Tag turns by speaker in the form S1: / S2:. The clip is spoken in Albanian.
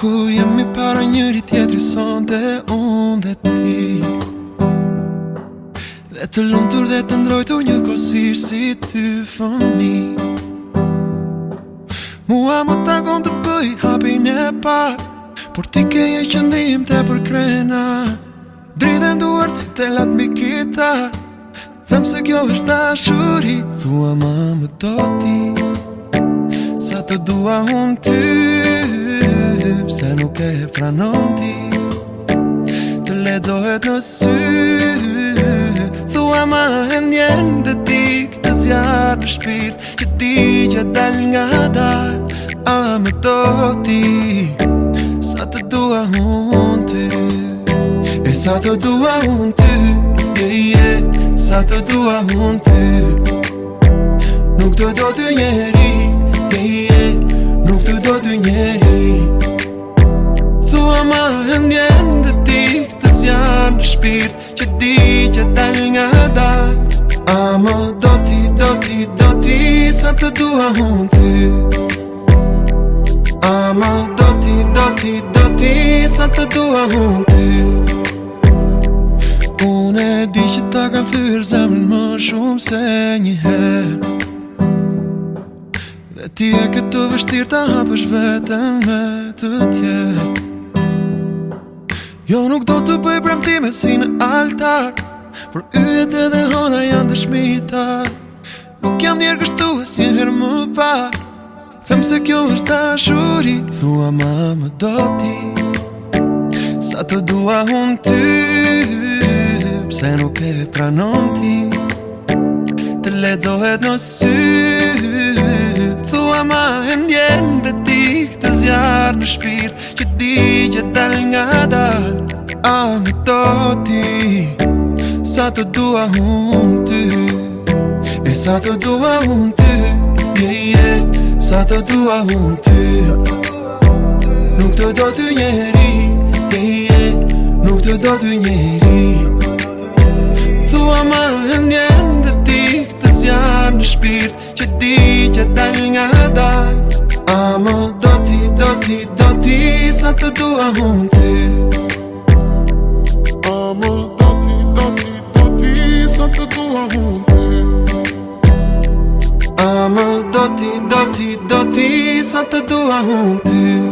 S1: ku jemi para njëri tjetëri sonte unë dhe ti Dhe të lumëtur dhe të ndrojtu një kosirë si ty fëmi Mua më të agon të bëj hapin e parë Por ti ke e qëndrim të për krena Dridhen duar që të latë mi kita Them se kjo është shuri Thua ma më do ti Sa të dua unë ty ty pse nuk e pranon ti Të ledzohet në sy Thua ma e njen dhe ti këtë zjarë në shpirt Që ti që dal nga dal A me do ti Sa të dua unë ty E sa të dua unë ty yeah, Sa të dua unë ty Nuk të do të njeri yeah, yeah, Nuk të do të njeri në mjen dhe ti Të sjanë në shpirt Që di që dal nga dal A më do ti, do ti, do ti Sa të dua unë ty A më do ti, do ti, do ti Sa të dua unë ty Unë e di që ta ka thyrë zemën më shumë se njëherë Dhe ti e këtu vështirë ta hapësh vetën me të tjerë Jo nuk do të bëj premtime si në altar Por yjet edhe hona janë të shmita Nuk jam njerë kështu e si njerë më pa Them se kjo është ta shuri Thua ma më do ti Sa të dua hun ty Pse nuk e pranon ti Të ledzohet në sy Thua ma e ndjen dhe ti Këtë zjarë në shpirë Që ti që dal nga dal A me to ti Sa të dua unë ty E sa të dua unë ty Je i Sa të dua unë ty Nuk të do të njeri Je i Nuk të do të njeri Thua ma e dhe ti Këtë zjarë në shpirt Që ti që dal nga dal A me ti, do ti, do ti Së të dua honte Amër doti, doti, doti Së të dua honte Amër doti, doti, doti Së të dua honte